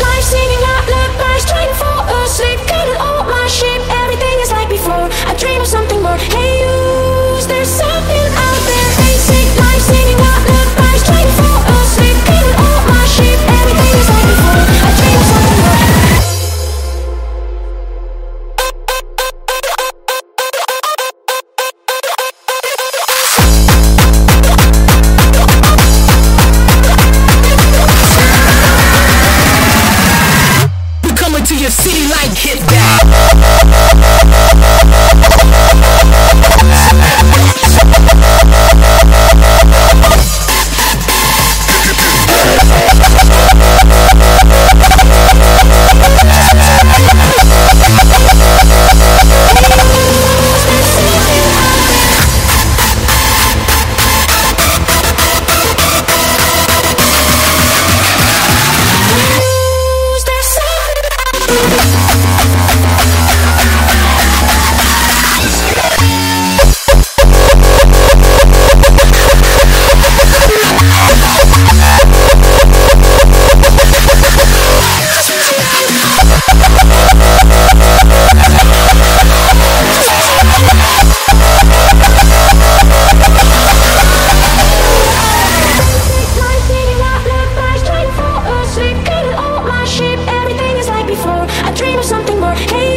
life singing your city like hit dream of something more. Hey,